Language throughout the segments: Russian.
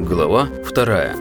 Глава вторая.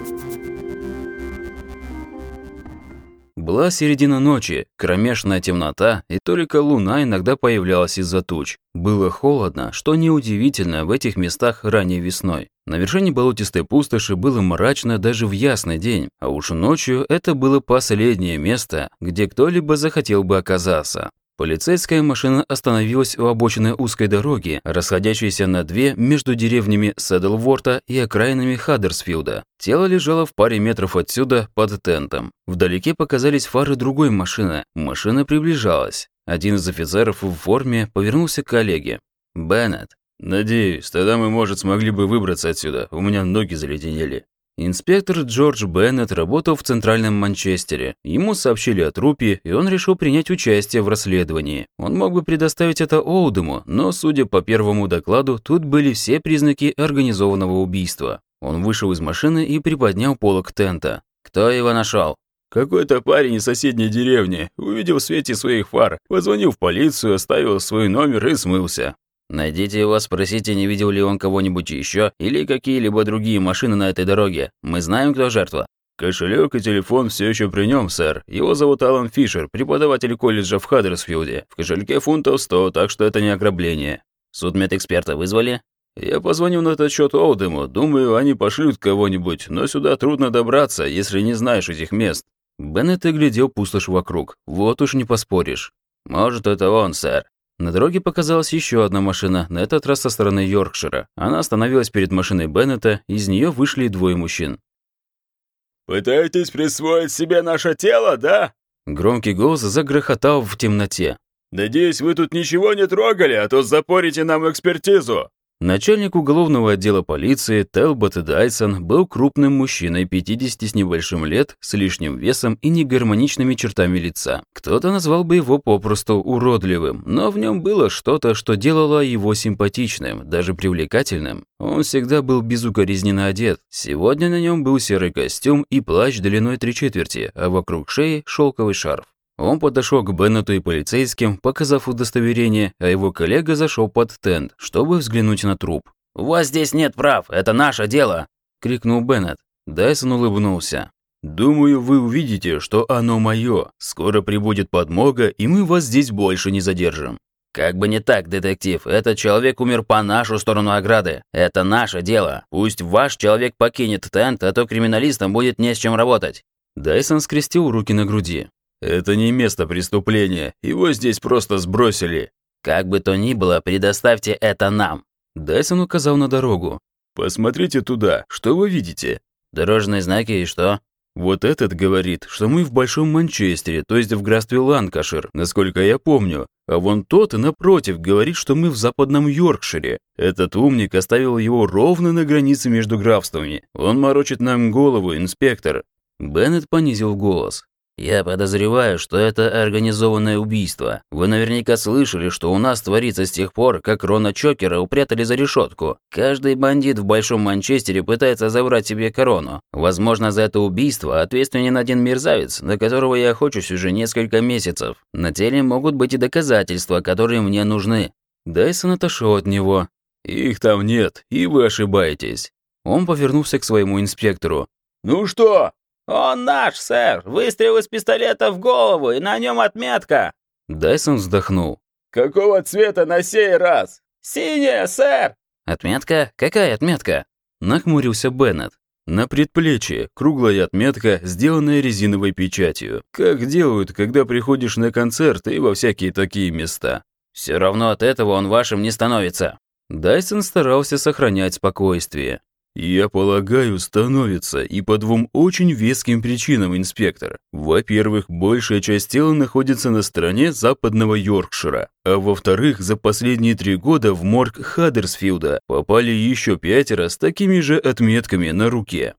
Была середина ночи, кромешная темнота, и только луна иногда появлялась из-за туч. Было холодно, что неудивительно в этих местах ранней весной. На вершине болотистой пустоши было мрачно даже в ясный день, а уж ночью это было последнее место, где кто-либо захотел бы оказаться. Полицейская машина остановилась у обочины узкой дороги, расходящейся на две между деревнями Седлворта и окраинами Хаддерсфилда. Тело лежало в паре метров отсюда под тентом. Вдалеке показались фары другой машины. Машина приближалась. Один из офицеров в форме повернулся к коллеге. «Беннет». «Надеюсь, тогда мы, может, смогли бы выбраться отсюда. У меня ноги заледенели». Инспектор Джордж Беннет работал в Центральном Манчестере. Ему сообщили о трупе, и он решил принять участие в расследовании. Он мог бы предоставить это Оудему, но, судя по первому докладу, тут были все признаки организованного убийства. Он вышел из машины и приподнял полок тента. «Кто его нашел? Какой-то парень из соседней деревни увидел в свете своих фар, позвонил в полицию, оставил свой номер и смылся. Найдите его, спросите, не видел ли он кого-нибудь еще или какие-либо другие машины на этой дороге. Мы знаем, кто жертва. Кошелек и телефон все еще при нем, сэр. Его зовут Алан Фишер, преподаватель колледжа в Хаддерсфилде. В кошельке фунтов 100, так что это не ограбление. Судмедэксперта вызвали? Я позвонил на этот счет Оудему. Думаю, они пошлют кого-нибудь, но сюда трудно добраться, если не знаешь этих мест. Беннет глядел пустошь вокруг. Вот уж не поспоришь. Может, это он, сэр. На дороге показалась еще одна машина, на этот раз со стороны Йоркшира. Она остановилась перед машиной Беннета, из нее вышли двое мужчин. «Пытаетесь присвоить себе наше тело, да?» Громкий голос загрохотал в темноте. «Надеюсь, вы тут ничего не трогали, а то запорите нам экспертизу!» Начальник уголовного отдела полиции Телбот Дайсон был крупным мужчиной 50 с небольшим лет, с лишним весом и негармоничными чертами лица. Кто-то назвал бы его попросту уродливым, но в нем было что-то, что делало его симпатичным, даже привлекательным. Он всегда был безукоризненно одет. Сегодня на нем был серый костюм и плащ длиной три четверти, а вокруг шеи шелковый шарф. Он подошел к Беннету и полицейским, показав удостоверение, а его коллега зашел под тент, чтобы взглянуть на труп. «У вас здесь нет прав, это наше дело!» – крикнул Беннет. Дайсон улыбнулся. «Думаю, вы увидите, что оно мое. Скоро прибудет подмога, и мы вас здесь больше не задержим». «Как бы не так, детектив, этот человек умер по нашу сторону ограды. Это наше дело. Пусть ваш человек покинет тент, а то криминалистам будет не с чем работать». Дайсон скрестил руки на груди. Это не место преступления, его здесь просто сбросили. Как бы то ни было, предоставьте это нам. Дайсон указал на дорогу. Посмотрите туда, что вы видите? Дорожные знаки и что? Вот этот говорит, что мы в Большом Манчестере, то есть в графстве Ланкашир, насколько я помню. А вон тот, напротив, говорит, что мы в Западном Йоркшире. Этот умник оставил его ровно на границе между графствами. Он морочит нам голову, инспектор. Беннет понизил голос. «Я подозреваю, что это организованное убийство. Вы наверняка слышали, что у нас творится с тех пор, как Рона Чокера упрятали за решетку. Каждый бандит в Большом Манчестере пытается забрать себе корону. Возможно, за это убийство ответственен один мерзавец, на которого я охочусь уже несколько месяцев. На теле могут быть и доказательства, которые мне нужны». Дайсон отошел от него. «Их там нет, и вы ошибаетесь». Он повернулся к своему инспектору. «Ну что, «Он наш, сэр! Выстрел из пистолета в голову, и на нем отметка!» Дайсон вздохнул. «Какого цвета на сей раз?» «Синяя, сэр!» «Отметка? Какая отметка?» Нахмурился Беннет. На предплечье круглая отметка, сделанная резиновой печатью. Как делают, когда приходишь на концерт и во всякие такие места. Все равно от этого он вашим не становится. Дайсон старался сохранять спокойствие. «Я полагаю, становится, и по двум очень веским причинам, инспектор. Во-первых, большая часть тела находится на стороне западного Йоркшира, а во-вторых, за последние три года в морг Хаддерсфилда попали еще пятеро с такими же отметками на руке.